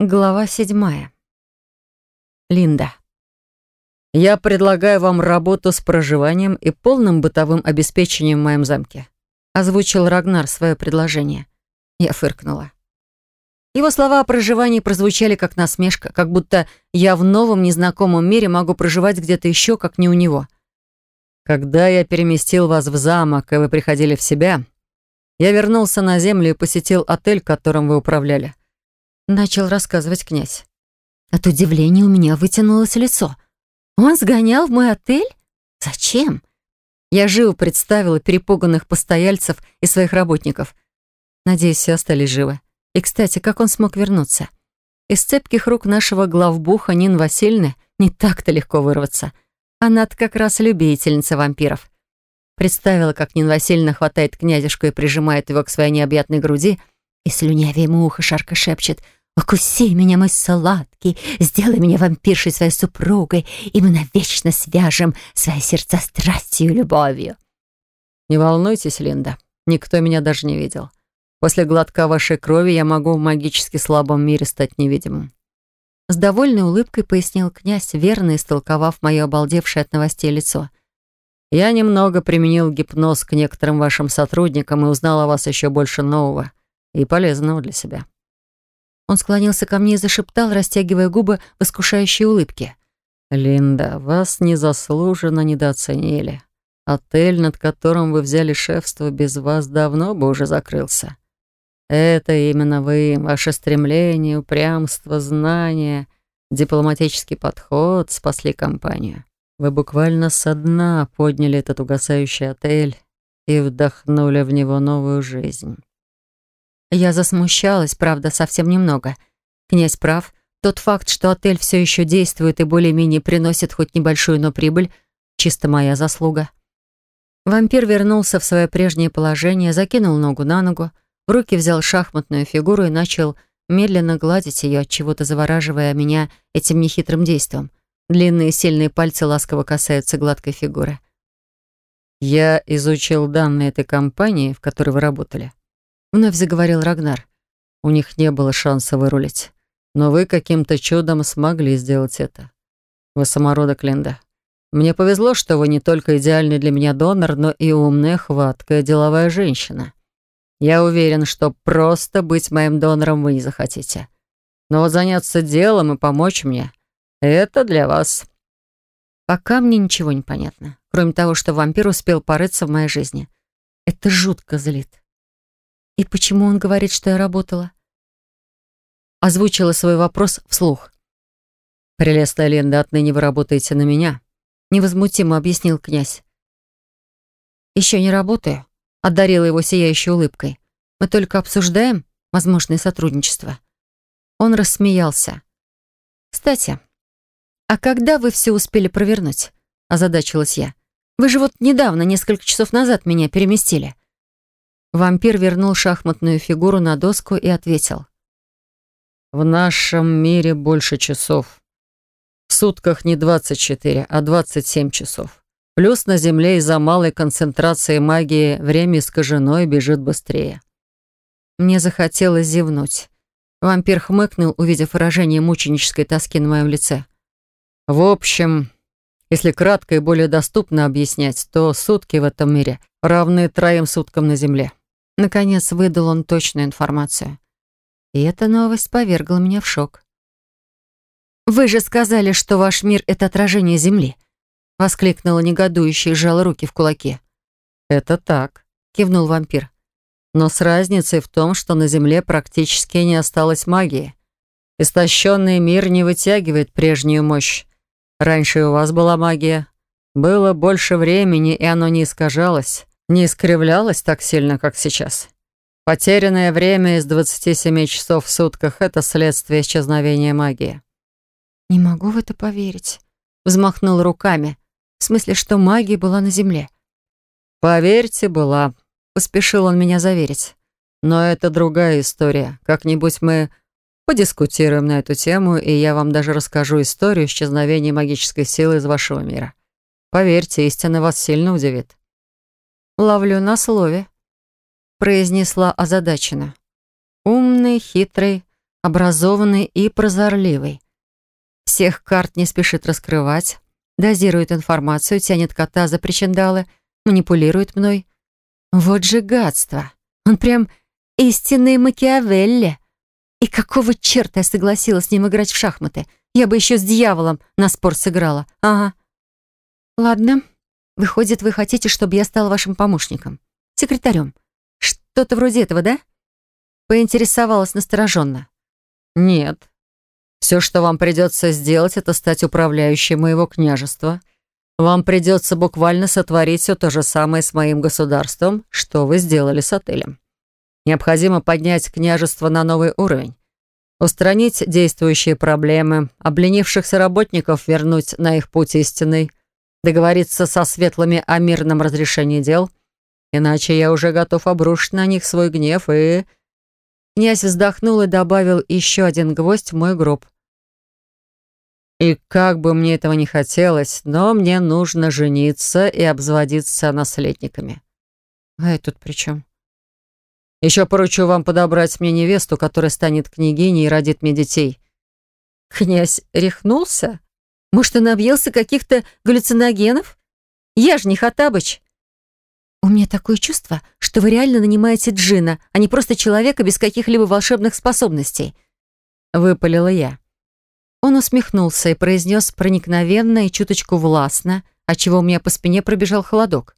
Глава седьмая. Линда. «Я предлагаю вам работу с проживанием и полным бытовым обеспечением в моем замке», озвучил Рагнар свое предложение. Я фыркнула. Его слова о проживании прозвучали как насмешка, как будто я в новом незнакомом мире могу проживать где-то еще, как не у него. «Когда я переместил вас в замок, и вы приходили в себя, я вернулся на землю и посетил отель, которым вы управляли». Начал рассказывать князь. От удивления у меня вытянулось лицо. Он сгонял в мой отель? Зачем? Я живо представила перепуганных постояльцев и своих работников. Надеюсь, все остались живы. И, кстати, как он смог вернуться? Из цепких рук нашего главбуха Нин Васильевны не так-то легко вырваться. Она-то как раз любительница вампиров. Представила, как Нин Васильевна хватает князюшку и прижимает его к своей необъятной груди — и слюнявя ему ухо шарко шепчет «Укуси меня, мой сладкий, сделай меня вампиршей своей супругой, и мы навечно свяжем свои сердца страстью и любовью». «Не волнуйтесь, Линда, никто меня даже не видел. После глотка вашей крови я могу в магически слабом мире стать невидимым». С довольной улыбкой пояснил князь, верно истолковав мое обалдевшее от новостей лицо. «Я немного применил гипноз к некоторым вашим сотрудникам и узнал о вас еще больше нового и полезного для себя». Он склонился ко мне и зашептал, растягивая губы в искушающей улыбке. «Линда, вас незаслуженно недооценили. Отель, над которым вы взяли шефство, без вас давно бы уже закрылся. Это именно вы, ваше стремление, упрямство, знание, дипломатический подход спасли компанию. Вы буквально со дна подняли этот угасающий отель и вдохнули в него новую жизнь. Я засмущалась, правда, совсем немного. Князь прав. Тот факт, что отель все еще действует и более-менее приносит хоть небольшую, но прибыль, чисто моя заслуга. Вампир вернулся в свое прежнее положение, закинул ногу на ногу, в руки взял шахматную фигуру и начал медленно гладить ее, от чего-то завораживая меня этим нехитрым действом. Длинные сильные пальцы ласково касаются гладкой фигуры. «Я изучил данные этой компании, в которой вы работали», Вновь заговорил Рагнар. У них не было шанса вырулить. Но вы каким-то чудом смогли сделать это. Вы самородок, Линда. Мне повезло, что вы не только идеальный для меня донор, но и умная, хваткая, деловая женщина. Я уверен, что просто быть моим донором вы не захотите. Но вот заняться делом и помочь мне — это для вас. Пока мне ничего не понятно, кроме того, что вампир успел порыться в моей жизни. Это жутко злит. И почему он говорит, что я работала? Озвучила свой вопрос вслух. «Прелестная Ленда, отныне вы работаете на меня», — невозмутимо объяснил князь. «Еще не работаю», — одарила его сияющей улыбкой. «Мы только обсуждаем возможное сотрудничество». Он рассмеялся. «Кстати, а когда вы все успели провернуть?» — озадачилась я. «Вы же вот недавно, несколько часов назад, меня переместили». Вампир вернул шахматную фигуру на доску и ответил. «В нашем мире больше часов. В сутках не 24, а 27 часов. Плюс на Земле из-за малой концентрации магии время искажено и бежит быстрее». Мне захотелось зевнуть. Вампир хмыкнул, увидев выражение мученической тоски на моем лице. «В общем, если кратко и более доступно объяснять, то сутки в этом мире равны троим суткам на Земле». Наконец выдал он точную информацию. И эта новость повергла меня в шок. «Вы же сказали, что ваш мир — это отражение Земли!» Воскликнула негодующе и сжала руки в кулаки. «Это так», — кивнул вампир. «Но с разницей в том, что на Земле практически не осталось магии. Истощенный мир не вытягивает прежнюю мощь. Раньше у вас была магия. Было больше времени, и оно не искажалось не искривлялась так сильно, как сейчас. Потерянное время из 27 часов в сутках — это следствие исчезновения магии. «Не могу в это поверить», — взмахнул руками. «В смысле, что магия была на земле?» «Поверьте, была», — поспешил он меня заверить. «Но это другая история. Как-нибудь мы подискутируем на эту тему, и я вам даже расскажу историю исчезновения магической силы из вашего мира. Поверьте, истина вас сильно удивит». «Ловлю на слове», — произнесла озадаченно. «Умный, хитрый, образованный и прозорливый. Всех карт не спешит раскрывать, дозирует информацию, тянет кота за причиндалы, манипулирует мной. Вот же гадство! Он прям истинный Макиавелли. И какого черта я согласилась с ним играть в шахматы? Я бы еще с дьяволом на спор сыграла. Ага. Ладно. Выходит, вы хотите, чтобы я стала вашим помощником? Секретарем? Что-то вроде этого, да? Поинтересовалась настороженно. Нет. Все, что вам придется сделать, это стать управляющей моего княжества. Вам придется буквально сотворить все то же самое с моим государством, что вы сделали с отелем. Необходимо поднять княжество на новый уровень. Устранить действующие проблемы, обленившихся работников вернуть на их путь истинный, договориться со светлыми о мирном разрешении дел, иначе я уже готов обрушить на них свой гнев и Князь вздохнул и добавил еще один гвоздь в мой гроб. «И как бы мне этого не хотелось, но мне нужно жениться и обзаводиться наследниками». «А это тут при чем?» «Еще поручу вам подобрать мне невесту, которая станет княгиней и родит мне детей». «Князь рехнулся? Может, он объелся каких-то галлюциногенов? Я ж не Хатабыч». «У меня такое чувство, что вы реально нанимаете джина, а не просто человека без каких-либо волшебных способностей», — выпалила я. Он усмехнулся и произнес проникновенно и чуточку властно, отчего у меня по спине пробежал холодок.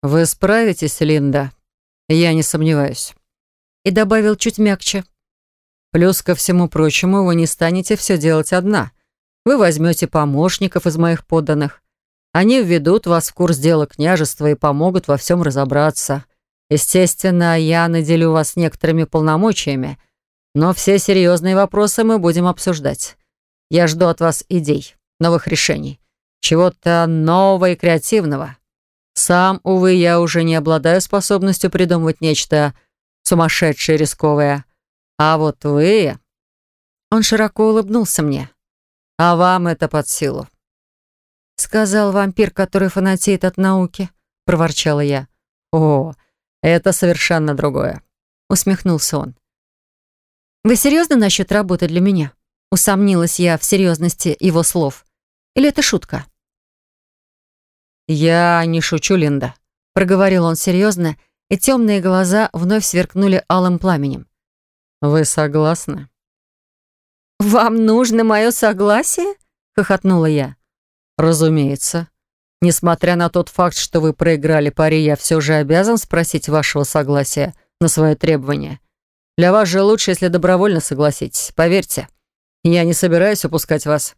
«Вы справитесь, Линда? Я не сомневаюсь». И добавил чуть мягче. «Плюс ко всему прочему, вы не станете все делать одна. Вы возьмете помощников из моих подданных, они введут вас в курс дела княжества и помогут во всем разобраться. Естественно, я наделю вас некоторыми полномочиями, но все серьезные вопросы мы будем обсуждать. Я жду от вас идей, новых решений, чего-то нового и креативного. Сам, увы, я уже не обладаю способностью придумывать нечто сумасшедшее и рисковое. А вот вы...» Он широко улыбнулся мне. «А вам это под силу сказал вампир, который фанатеет от науки», — проворчала я. «О, это совершенно другое», — усмехнулся он. «Вы серьезно насчет работы для меня?» Усомнилась я в серьезности его слов. «Или это шутка?» «Я не шучу, Линда», — проговорил он серьезно, и темные глаза вновь сверкнули алым пламенем. «Вы согласны?» «Вам нужно мое согласие?» — хохотнула я. «Разумеется. Несмотря на тот факт, что вы проиграли пари, я все же обязан спросить вашего согласия на свое требование. Для вас же лучше, если добровольно согласитесь. Поверьте, я не собираюсь упускать вас».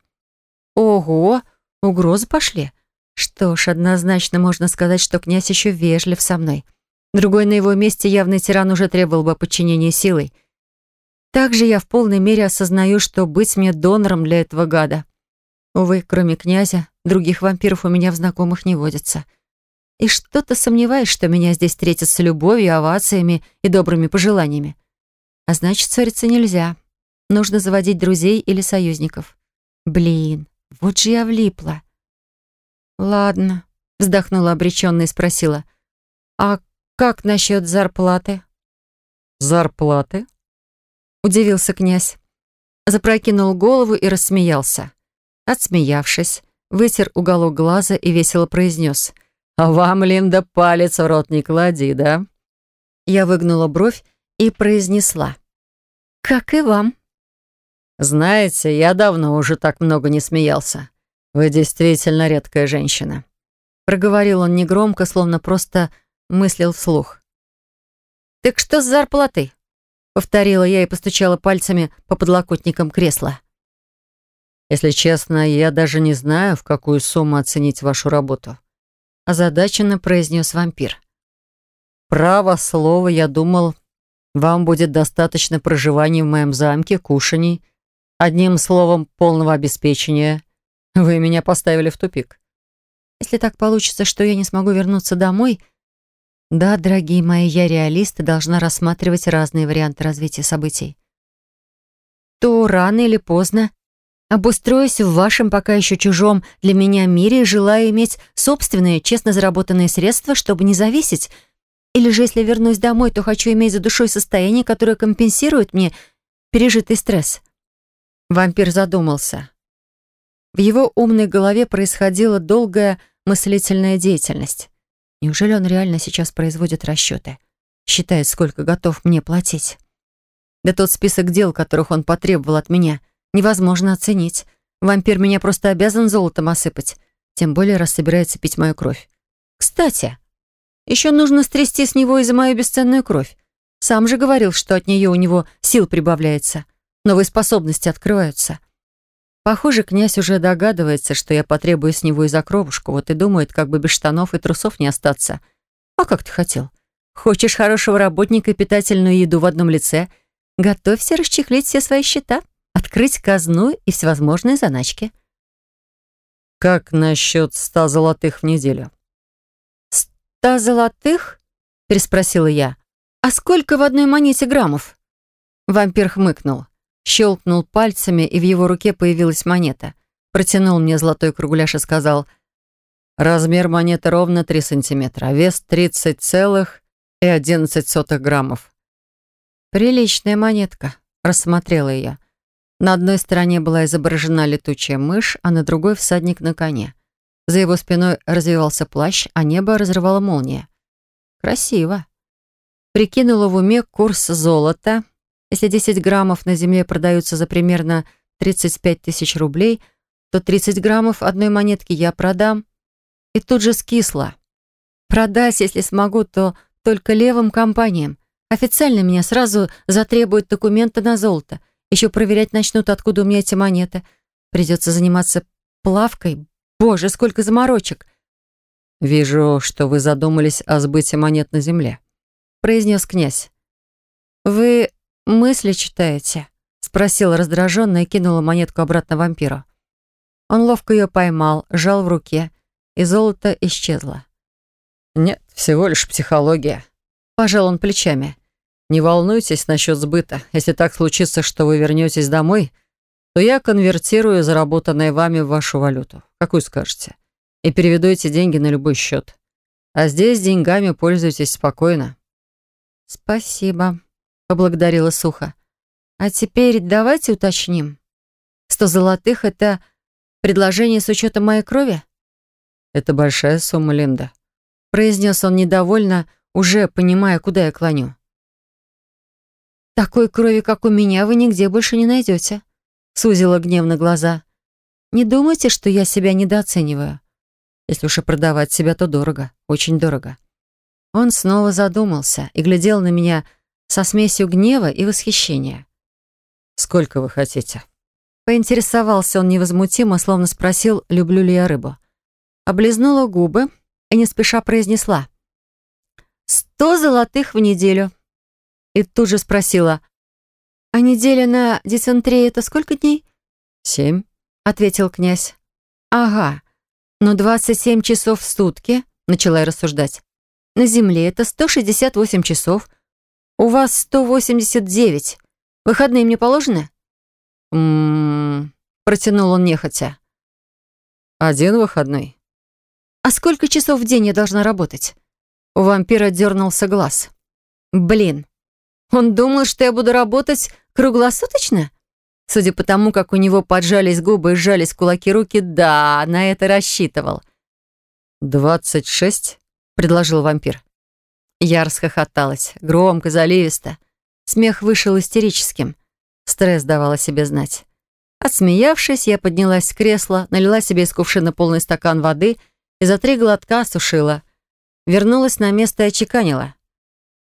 «Ого, угрозы пошли. Что ж, однозначно можно сказать, что князь еще вежлив со мной. Другой на его месте явный тиран уже требовал бы подчинения силой. Также я в полной мере осознаю, что быть мне донором для этого гада. Увы, кроме князя, других вампиров у меня в знакомых не водится. И что-то сомневаюсь, что меня здесь встретят с любовью, овациями и добрыми пожеланиями. А значит, ссориться нельзя. Нужно заводить друзей или союзников. Блин, вот же я влипла. Ладно, вздохнула обреченно и спросила. А как насчет зарплаты? Зарплаты? Удивился князь. Запрокинул голову и рассмеялся. Отсмеявшись, вытер уголок глаза и весело произнес. «А вам, Линда, палец в рот не клади, да?» Я выгнула бровь и произнесла. «Как и вам». «Знаете, я давно уже так много не смеялся. Вы действительно редкая женщина». Проговорил он негромко, словно просто мыслил вслух. «Так что с зарплатой?» Повторила я и постучала пальцами по подлокотникам кресла. Если честно, я даже не знаю, в какую сумму оценить вашу работу. Озадаченно произнес вампир. Право слово, я думал, вам будет достаточно проживания в моем замке, кушаний, одним словом, полного обеспечения. Вы меня поставили в тупик. Если так получится, что я не смогу вернуться домой... Да, дорогие мои, я реалист и должна рассматривать разные варианты развития событий. То рано или поздно Обустроюсь в вашем пока еще чужом для меня мире и желаю иметь собственные, честно заработанные средства, чтобы не зависеть. Или же, если вернусь домой, то хочу иметь за душой состояние, которое компенсирует мне пережитый стресс. Вампир задумался. В его умной голове происходила долгая мыслительная деятельность. Неужели он реально сейчас производит расчеты? Считает, сколько готов мне платить? Да тот список дел, которых он потребовал от меня, невозможно оценить. Вампир меня просто обязан золотом осыпать. Тем более, раз собирается пить мою кровь. Кстати, еще нужно стрясти с него и за мою бесценную кровь. Сам же говорил, что от нее у него сил прибавляется. Новые способности открываются. Похоже, князь уже догадывается, что я потребую с него и за кровушку, вот и думает, как бы без штанов и трусов не остаться. А как ты хотел? Хочешь хорошего работника и питательную еду в одном лице? Готовься расчехлить все свои счета, открыть казну и всевозможные заначки. «Как насчет ста золотых в неделю?» «Ста золотых?» — переспросила я. «А сколько в одной монете граммов?» Вампир хмыкнул щелкнул пальцами, и в его руке появилась монета. Протянул мне золотой кругляш и сказал, «Размер монеты ровно 3 сантиметра, вес 30 целых и 11 сотых граммов». «Приличная монетка», — рассмотрела ее. На одной стороне была изображена летучая мышь, а на другой — всадник на коне. За его спиной развивался плащ, а небо разрывала молния. Красиво. Прикинула в уме курс золота — если 10 граммов на земле продаются за примерно 35 тысяч рублей, то 30 граммов одной монетки я продам. И тут же скисла. Продать, если смогу, то только левым компаниям. Официально меня сразу затребуют документы на золото. Еще проверять начнут, откуда у меня эти монеты. Придется заниматься плавкой. Боже, сколько заморочек. «Вижу, что вы задумались о сбыте монет на земле», — произнес князь. «Вы «Мысли читаете?» — спросила раздраженно и кинула монетку обратно вампиру. Он ловко ее поймал, сжал в руке, и золото исчезло. «Нет, всего лишь психология», — пожал он плечами. «Не волнуйтесь насчет сбыта. Если так случится, что вы вернетесь домой, то я конвертирую заработанное вами в вашу валюту. Какую скажете? И переведу эти деньги на любой счет. А здесь деньгами пользуйтесь спокойно». «Спасибо», — поблагодарила сухо. «А теперь давайте уточним. Сто золотых — это предложение с учетом моей крови?» «Это большая сумма, Линда», — произнес он недовольно, уже понимая, куда я клоню. «Такой крови, как у меня, вы нигде больше не найдете», — сузила гневно глаза. «Не думайте, что я себя недооцениваю. Если уж и продавать себя, то дорого, очень дорого». Он снова задумался и глядел на меня со смесью гнева и восхищения. «Сколько вы хотите?» Поинтересовался он невозмутимо, словно спросил, люблю ли я рыбу. Облизнула губы и не спеша произнесла. «Сто золотых в неделю». И тут же спросила, «А неделя на дизентерии — это сколько дней?» «Семь», — ответил князь. «Ага, но двадцать семь часов в сутки», — начала я рассуждать. «На Земле это сто шестьдесят восемь часов, «У вас 189. Выходные мне положены?» «М-м-м», протянул он нехотя. «Один выходной». «А сколько часов в день я должна работать?» У вампира дернулся глаз. «Блин, он думал, что я буду работать круглосуточно?» Судя по тому, как у него поджались губы и сжались кулаки руки, да, на это рассчитывал. «Двадцать шесть?» — предложил вампир. Я расхохоталась, громко, заливисто. Смех вышел истерическим. Стресс давал себе знать. Отсмеявшись, я поднялась с кресла, налила себе из кувшина полный стакан воды и за три глотка осушила. Вернулась на место и очеканила.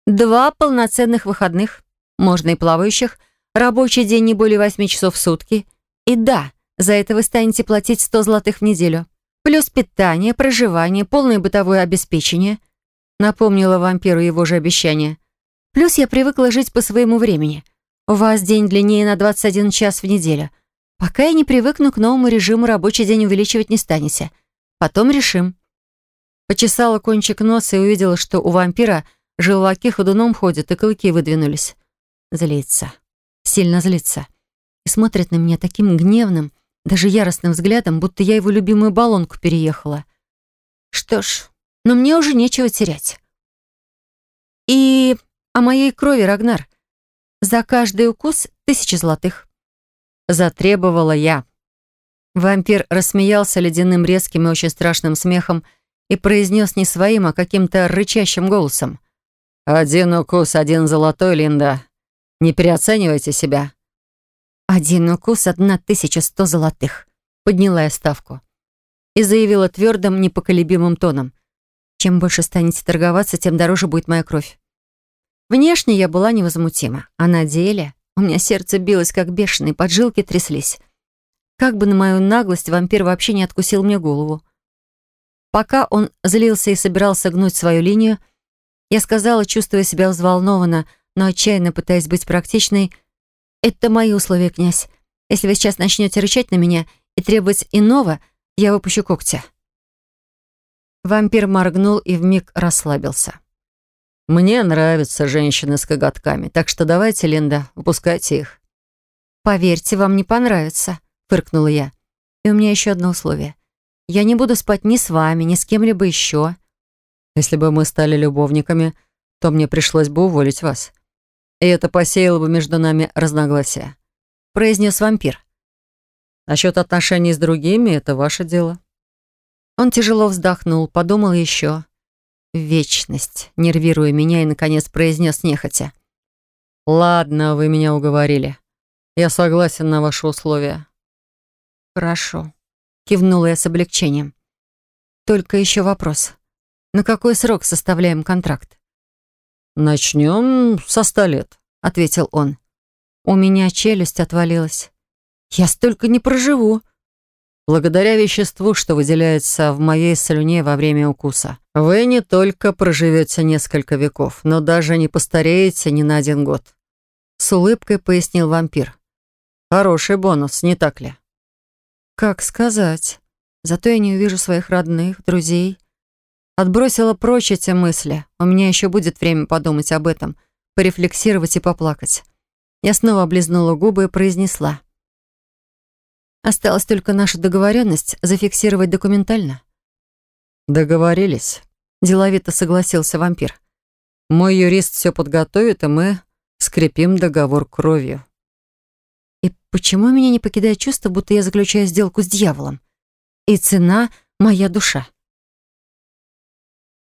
Два полноценных выходных, можно и плавающих, рабочий день не более восьми часов в сутки. И да, за это вы станете платить сто золотых в неделю. Плюс питание, проживание, полное бытовое обеспечение — Напомнила вампиру его же обещание. Плюс я привыкла жить по своему времени. У вас день длиннее на 21 час в неделю. Пока я не привыкну к новому режиму, рабочий день увеличивать не станете. Потом решим. Почесала кончик носа и увидела, что у вампира желваки ходуном ходят и клыки выдвинулись. Злится. Сильно злится. И смотрит на меня таким гневным, даже яростным взглядом, будто я его любимую баллонку переехала. Что ж, но мне уже нечего терять. И о моей крови, Рагнар. За каждый укус тысячи золотых». Затребовала я. Вампир рассмеялся ледяным резким и очень страшным смехом и произнес не своим, а каким-то рычащим голосом. «Один укус, один золотой, Линда. Не переоценивайте себя». «Один укус, одна тысяча сто золотых», — подняла я ставку. И заявила твердым, непоколебимым тоном. «Чем больше станете торговаться, тем дороже будет моя кровь». Внешне я была невозмутима, а на деле у меня сердце билось как бешеное, поджилки тряслись. Как бы на мою наглость вампир вообще не откусил мне голову. Пока он злился и собирался гнуть свою линию, я сказала, чувствуя себя взволнованно, но отчаянно пытаясь быть практичной, «Это мои условия, князь. Если вы сейчас начнете рычать на меня и требовать иного, я выпущу когти». Вампир моргнул и вмиг расслабился. «Мне нравятся женщины с коготками, так что давайте, Линда, выпускайте их». «Поверьте, вам не понравится», — фыркнула я. «И у меня еще одно условие. Я не буду спать ни с вами, ни с кем-либо еще». «Если бы мы стали любовниками, то мне пришлось бы уволить вас. И это посеяло бы между нами разногласия», — произнес вампир. «Насчет отношений с другими — это ваше дело». Он тяжело вздохнул, подумал еще. Вечность, нервируя меня, и, наконец, произнес нехотя. «Ладно, вы меня уговорили. Я согласен на ваши условия». «Хорошо», — кивнула я с облегчением. «Только еще вопрос. На какой срок составляем контракт?» «Начнем со ста лет», — ответил он. «У меня челюсть отвалилась. Я столько не проживу». Благодаря веществу, что выделяется в моей слюне во время укуса, вы не только проживете несколько веков, но даже не постареете ни на один год. С улыбкой пояснил вампир. Хороший бонус, не так ли? Как сказать. Зато я не увижу своих родных, друзей. Отбросила прочь эти мысли. У меня еще будет время подумать об этом, порефлексировать и поплакать. Я снова облизнула губы и произнесла. Осталась только наша договоренность зафиксировать документально. Договорились. Деловито согласился вампир. Мой юрист все подготовит, и мы скрепим договор кровью. И почему меня не покидает чувство, будто я заключаю сделку с дьяволом? И цена — моя душа.